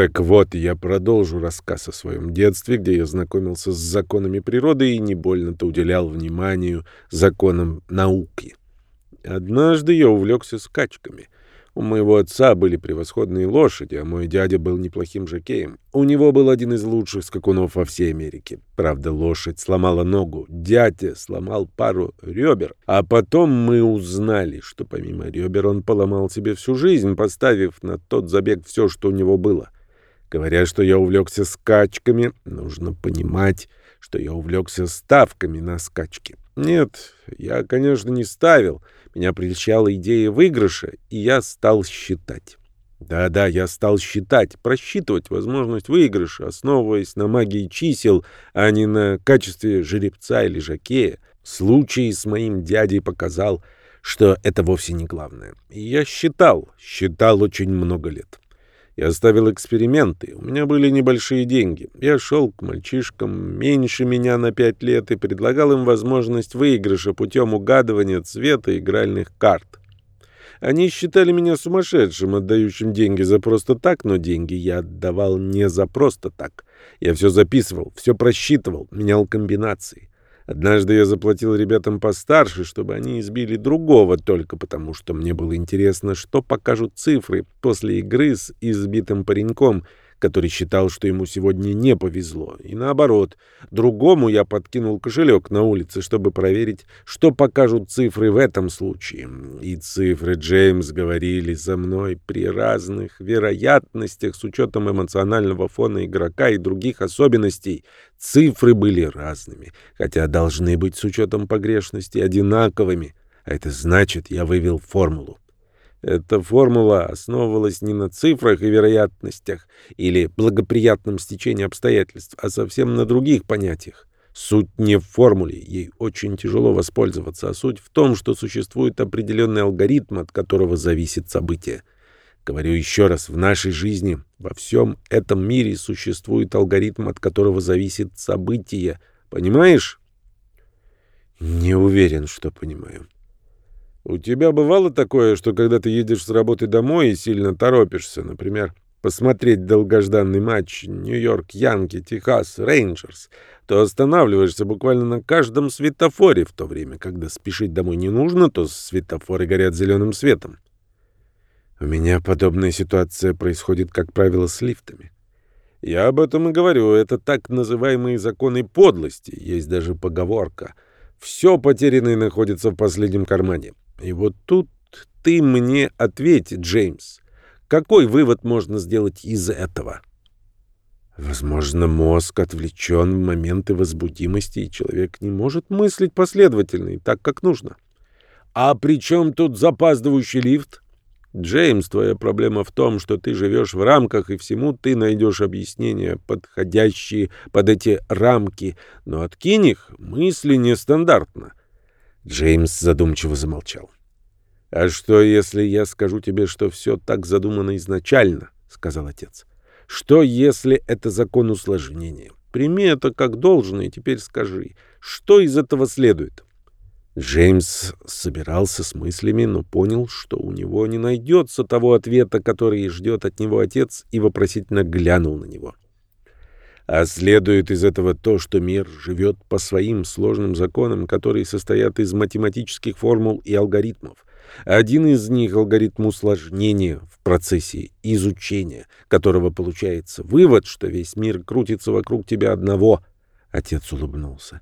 Так вот, я продолжу рассказ о своем детстве, где я знакомился с законами природы и не больно-то уделял вниманию законам науки. Однажды я увлекся скачками — у моего отца были превосходные лошади, а мой дядя был неплохим жокеем. У него был один из лучших скакунов во всей Америке. Правда, лошадь сломала ногу, дядя сломал пару ребер, а потом мы узнали, что помимо ребер он поломал себе всю жизнь, поставив на тот забег все, что у него было. Говоря, что я увлекся скачками, нужно понимать, что я увлекся ставками на скачки. Нет, я, конечно, не ставил — меня прельщала идея выигрыша, и я стал считать. Да-да, я стал считать, просчитывать возможность выигрыша, основываясь на магии чисел, а не на качестве жеребца или жакея. Случай с моим дядей показал, что это вовсе не главное. И я считал, считал очень много лет. Я ставил эксперименты. У меня были небольшие деньги. Я шел к мальчишкам меньше меня на пять лет и предлагал им возможность выигрыша путем угадывания цвета игральных карт. Они считали меня сумасшедшим, отдающим деньги за просто так, но деньги я отдавал не за просто так. Я все записывал, все просчитывал, менял комбинации. Однажды я заплатил ребятам постарше, чтобы они избили другого, только потому что мне было интересно, что покажут цифры после игры с избитым пареньком — который считал, что ему сегодня не повезло. И наоборот, другому я подкинул кошелек на улице, чтобы проверить, что покажут цифры в этом случае. И цифры Джеймс говорили за мной при разных вероятностях с учетом эмоционального фона игрока и других особенностей. Цифры были разными, хотя должны быть с учетом погрешности одинаковыми. А это значит, я вывел формулу. Эта формула основывалась не на цифрах и вероятностях или благоприятном стечении обстоятельств, а совсем на других понятиях. Суть не в формуле, ей очень тяжело воспользоваться, а суть в том, что существует определенный алгоритм, от которого зависит событие. Говорю еще раз, в нашей жизни, во всем этом мире существует алгоритм, от которого зависит событие. Понимаешь? Не уверен, что понимаю. У тебя бывало такое, что когда ты едешь с работы домой и сильно торопишься, например, посмотреть долгожданный матч Нью-Йорк Янки, Техас Рейнджерс, то останавливаешься буквально на каждом светофоре, в то время, когда спешить домой не нужно, то светофоры горят зеленым светом. У меня подобная ситуация происходит, как правило, с лифтами. Я об этом и говорю. Это так называемые законы подлости. Есть даже поговорка. Все потерянное находится в последнем кармане. И вот тут ты мне ответь, Джеймс. Какой вывод можно сделать из этого? Возможно, мозг отвлечен в моменты возбудимости, и человек не может мыслить последовательно и так, как нужно. А при чем тут запаздывающий лифт? Джеймс, твоя проблема в том, что ты живешь в рамках, и всему ты найдешь объяснения, подходящие под эти рамки, но откинь их, мысли нестандартно. Джеймс задумчиво замолчал. «А что, если я скажу тебе, что все так задумано изначально?» — сказал отец. «Что, если это закон усложнения? Прими это как должное теперь скажи, что из этого следует?» Джеймс собирался с мыслями, но понял, что у него не найдется того ответа, который ждет от него отец, и вопросительно глянул на него. А следует из этого то, что мир живет по своим сложным законам, которые состоят из математических формул и алгоритмов. Один из них — алгоритм усложнения в процессе изучения, которого получается вывод, что весь мир крутится вокруг тебя одного. Отец улыбнулся.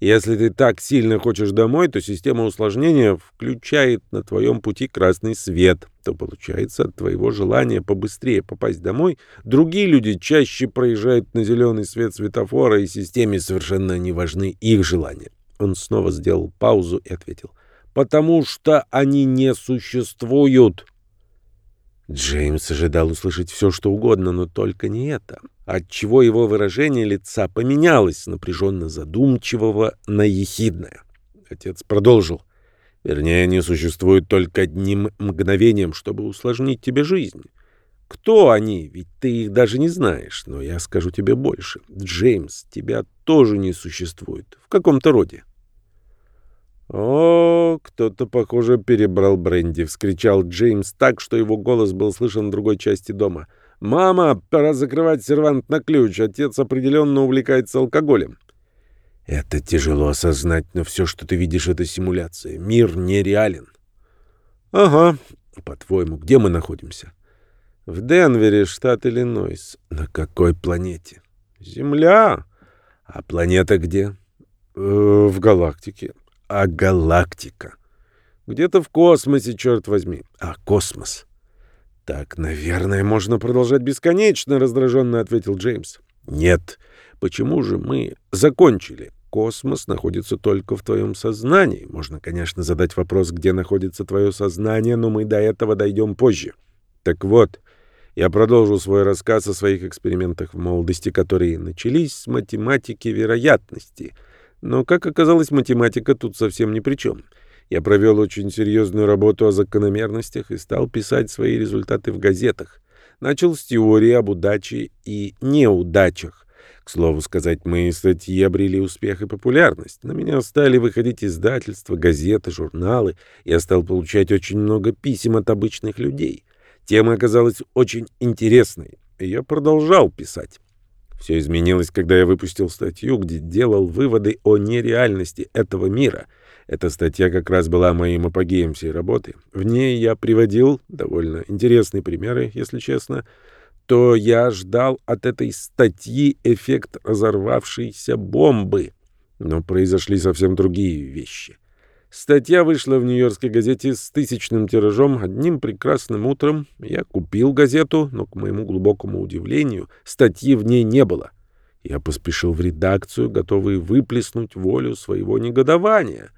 Если ты так сильно хочешь домой, то система усложнения включает на твоем пути красный свет, то получается от твоего желания побыстрее попасть домой, другие люди чаще проезжают на зеленый свет светофора, и системе совершенно не важны их желания. Он снова сделал паузу и ответил. «Потому что они не существуют». Джеймс ожидал услышать все, что угодно, но только не это. Отчего его выражение лица поменялось с напряженно задумчивого на ехидное. Отец продолжил. Вернее, они существуют только одним мгновением, чтобы усложнить тебе жизнь. Кто они? Ведь ты их даже не знаешь. Но я скажу тебе больше. Джеймс, тебя тоже не существует. В каком-то роде. «О, кто-то, похоже, перебрал бренди!» — вскричал Джеймс так, что его голос был слышен в другой части дома. «Мама, пора закрывать сервант на ключ. Отец определенно увлекается алкоголем». «Это тяжело осознать, но все, что ты видишь, — это симуляция. Мир нереален». «Ага. По-твоему, где мы находимся?» «В Денвере, штат Иллинойс. На какой планете?» «Земля. А планета где?» э, «В галактике а галактика. Где-то в космосе, черт возьми. А космос. Так, наверное, можно продолжать бесконечно, раздраженно ответил Джеймс. Нет. Почему же мы закончили? Космос находится только в твоем сознании. Можно, конечно, задать вопрос, где находится твое сознание, но мы до этого дойдем позже. Так вот, я продолжу свой рассказ о своих экспериментах в молодости, которые начались с математики вероятности — но, как оказалось, математика тут совсем ни при чем. Я провел очень серьезную работу о закономерностях и стал писать свои результаты в газетах. Начал с теории об удаче и неудачах. К слову сказать, мои статьи обрели успех и популярность. На меня стали выходить издательства, газеты, журналы. Я стал получать очень много писем от обычных людей. Тема оказалась очень интересной, и я продолжал писать. Все изменилось, когда я выпустил статью, где делал выводы о нереальности этого мира. Эта статья как раз была моим апогеем всей работы. В ней я приводил довольно интересные примеры, если честно, то я ждал от этой статьи эффект разорвавшейся бомбы. Но произошли совсем другие вещи. Статья вышла в Нью-Йоркской газете с тысячным тиражом. Одним прекрасным утром я купил газету, но, к моему глубокому удивлению, статьи в ней не было. Я поспешил в редакцию, готовый выплеснуть волю своего негодования.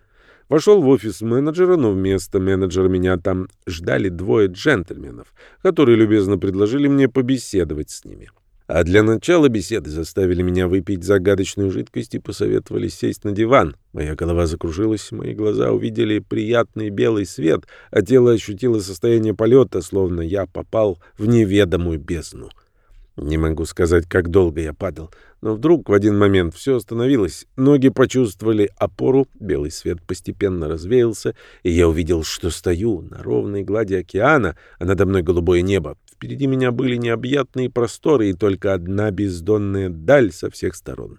Вошел в офис менеджера, но вместо менеджера меня там ждали двое джентльменов, которые любезно предложили мне побеседовать с ними. А для начала беседы заставили меня выпить загадочную жидкость и посоветовали сесть на диван. Моя голова закружилась, мои глаза увидели приятный белый свет, а тело ощутило состояние полета, словно я попал в неведомую бездну. Не могу сказать, как долго я падал, но вдруг в один момент все остановилось. Ноги почувствовали опору, белый свет постепенно развеялся, и я увидел, что стою на ровной глади океана, а надо мной голубое небо. Впереди меня были необъятные просторы и только одна бездонная даль со всех сторон.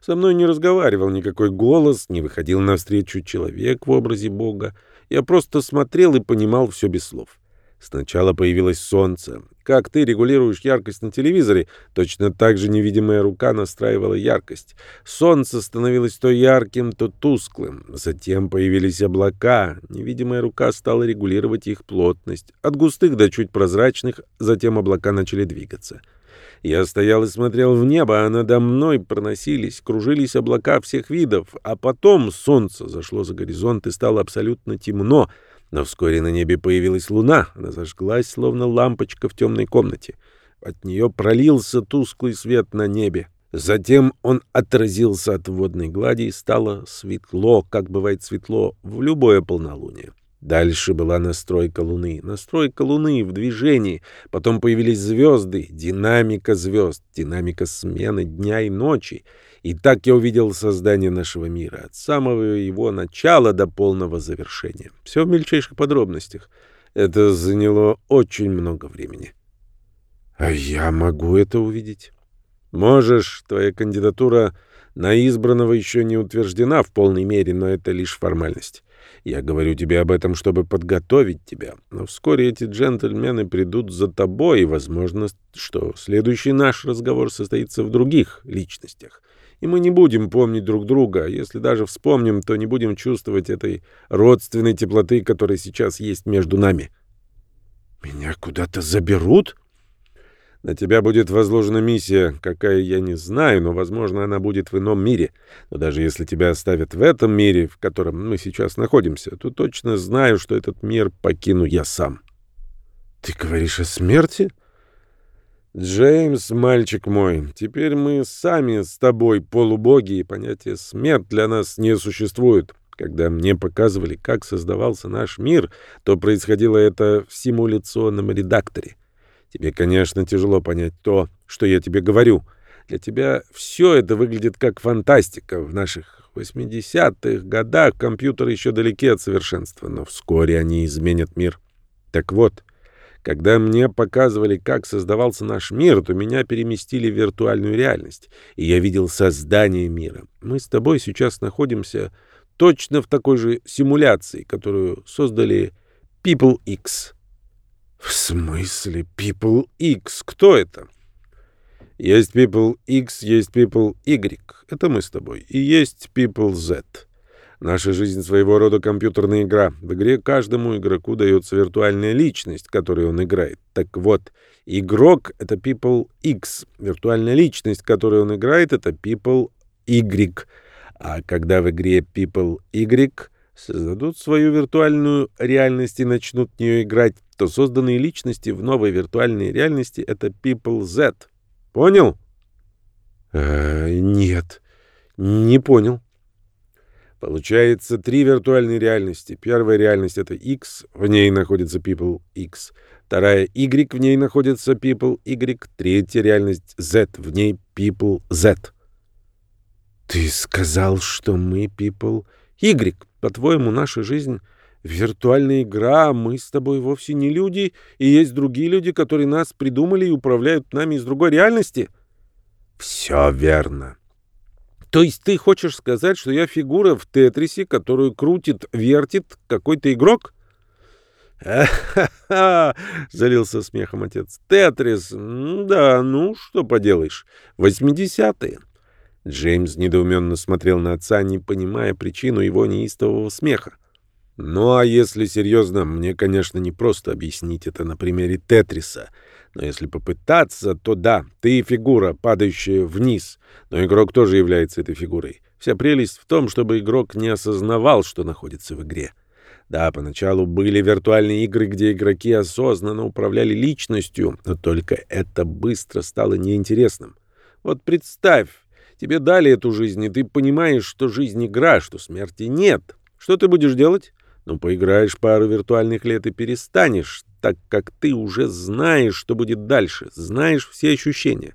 Со мной не разговаривал никакой голос, не выходил навстречу человек в образе Бога. Я просто смотрел и понимал все без слов. Сначала появилось солнце. Как ты регулируешь яркость на телевизоре, точно так же невидимая рука настраивала яркость. Солнце становилось то ярким, то тусклым. Затем появились облака. Невидимая рука стала регулировать их плотность. От густых до чуть прозрачных, затем облака начали двигаться. Я стоял и смотрел в небо, а надо мной проносились, кружились облака всех видов, а потом солнце зашло за горизонт и стало абсолютно темно, но вскоре на небе появилась луна. Она зажглась, словно лампочка в темной комнате. От нее пролился тусклый свет на небе. Затем он отразился от водной глади и стало светло, как бывает светло в любое полнолуние. Дальше была настройка Луны. Настройка Луны в движении. Потом появились звезды, динамика звезд, динамика смены дня и ночи. И так я увидел создание нашего мира, от самого его начала до полного завершения. Все в мельчайших подробностях. Это заняло очень много времени. А я могу это увидеть? Можешь, твоя кандидатура на избранного еще не утверждена в полной мере, но это лишь формальность. Я говорю тебе об этом, чтобы подготовить тебя. Но вскоре эти джентльмены придут за тобой, и возможно, что следующий наш разговор состоится в других личностях и мы не будем помнить друг друга, если даже вспомним, то не будем чувствовать этой родственной теплоты, которая сейчас есть между нами. Меня куда-то заберут? На тебя будет возложена миссия, какая я не знаю, но, возможно, она будет в ином мире. Но даже если тебя оставят в этом мире, в котором мы сейчас находимся, то точно знаю, что этот мир покину я сам. Ты говоришь о смерти? Джеймс, мальчик мой, теперь мы сами с тобой полубоги, и понятие «смерть» для нас не существует. Когда мне показывали, как создавался наш мир, то происходило это в симуляционном редакторе. Тебе, конечно, тяжело понять то, что я тебе говорю. Для тебя все это выглядит как фантастика. В наших 80-х годах компьютеры еще далеки от совершенства, но вскоре они изменят мир. Так вот, когда мне показывали, как создавался наш мир, то меня переместили в виртуальную реальность, и я видел создание мира. Мы с тобой сейчас находимся точно в такой же симуляции, которую создали People X. В смысле People X? Кто это? Есть People X, есть People Y. Это мы с тобой. И есть People Z. Наша жизнь своего рода компьютерная игра. В игре каждому игроку дается виртуальная личность, которой он играет. Так вот, игрок — это People X. Виртуальная личность, которой он играет, — это People Y. А когда в игре People Y создадут свою виртуальную реальность и начнут в нее играть, то созданные личности в новой виртуальной реальности — это People Z. Понял? Э, нет, не понял. Получается три виртуальные реальности. Первая реальность — это X, в ней находится People X. Вторая — Y, в ней находится People Y. Третья реальность — Z, в ней People Z. Ты сказал, что мы People Y. По-твоему, наша жизнь — виртуальная игра, а мы с тобой вовсе не люди, и есть другие люди, которые нас придумали и управляют нами из другой реальности? Все верно. То есть ты хочешь сказать, что я фигура в Тетрисе, которую крутит, вертит какой-то игрок? Залился смехом отец. «Тетрис! Да, ну, что поделаешь. Восьмидесятые!» Джеймс недоуменно смотрел на отца, не понимая причину его неистового смеха. «Ну, а если серьезно, мне, конечно, не просто объяснить это на примере Тетриса — но если попытаться, то да, ты фигура, падающая вниз. Но игрок тоже является этой фигурой. Вся прелесть в том, чтобы игрок не осознавал, что находится в игре. Да, поначалу были виртуальные игры, где игроки осознанно управляли личностью, но только это быстро стало неинтересным. Вот представь, тебе дали эту жизнь, и ты понимаешь, что жизнь игра, что смерти нет. Что ты будешь делать? Ну, поиграешь пару виртуальных лет и перестанешь так как ты уже знаешь, что будет дальше, знаешь все ощущения.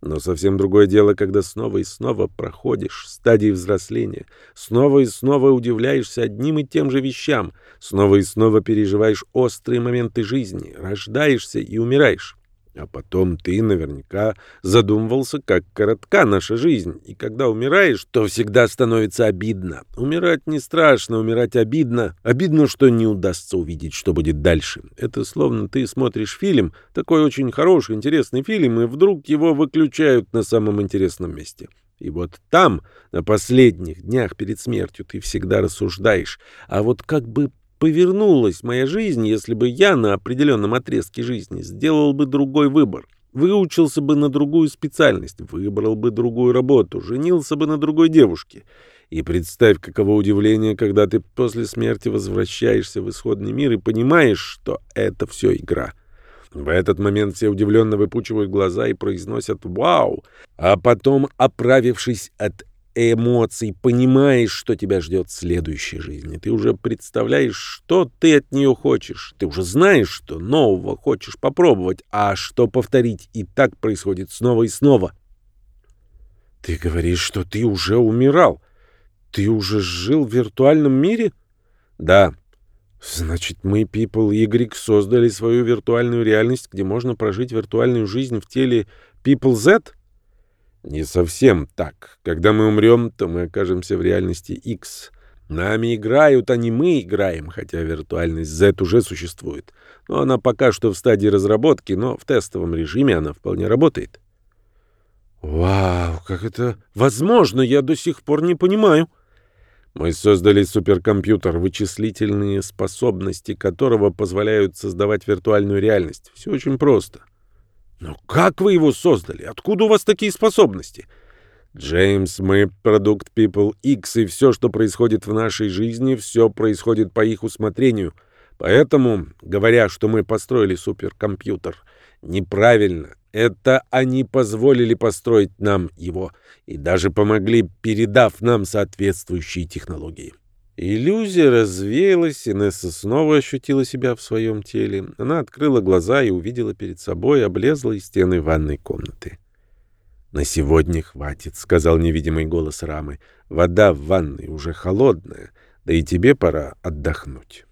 Но совсем другое дело, когда снова и снова проходишь стадии взросления, снова и снова удивляешься одним и тем же вещам, снова и снова переживаешь острые моменты жизни, рождаешься и умираешь. А потом ты наверняка задумывался, как коротка наша жизнь, и когда умираешь, то всегда становится обидно. Умирать не страшно, умирать обидно. Обидно, что не удастся увидеть, что будет дальше. Это словно ты смотришь фильм, такой очень хороший, интересный фильм, и вдруг его выключают на самом интересном месте. И вот там, на последних днях перед смертью, ты всегда рассуждаешь, а вот как бы повернулась моя жизнь, если бы я на определенном отрезке жизни сделал бы другой выбор, выучился бы на другую специальность, выбрал бы другую работу, женился бы на другой девушке. И представь, каково удивление, когда ты после смерти возвращаешься в исходный мир и понимаешь, что это все игра. В этот момент все удивленно выпучивают глаза и произносят «Вау!», а потом, оправившись от эмоций, понимаешь, что тебя ждет в следующей жизни. Ты уже представляешь, что ты от нее хочешь. Ты уже знаешь, что нового хочешь попробовать, а что повторить. И так происходит снова и снова. Ты говоришь, что ты уже умирал. Ты уже жил в виртуальном мире? Да. Значит, мы, People Y, создали свою виртуальную реальность, где можно прожить виртуальную жизнь в теле People Z? Не совсем так. Когда мы умрем, то мы окажемся в реальности X. Нами играют, а не мы играем, хотя виртуальность Z уже существует. Но она пока что в стадии разработки, но в тестовом режиме она вполне работает. Вау, как это возможно, я до сих пор не понимаю. Мы создали суперкомпьютер, вычислительные способности которого позволяют создавать виртуальную реальность. Все очень просто. Но как вы его создали? Откуда у вас такие способности? Джеймс, мы продукт People X, и все, что происходит в нашей жизни, все происходит по их усмотрению. Поэтому, говоря, что мы построили суперкомпьютер, неправильно. Это они позволили построить нам его и даже помогли, передав нам соответствующие технологии. Иллюзия развеялась, и Несса снова ощутила себя в своем теле. Она открыла глаза и увидела перед собой облезлые стены ванной комнаты. «На сегодня хватит», — сказал невидимый голос Рамы. «Вода в ванной уже холодная, да и тебе пора отдохнуть».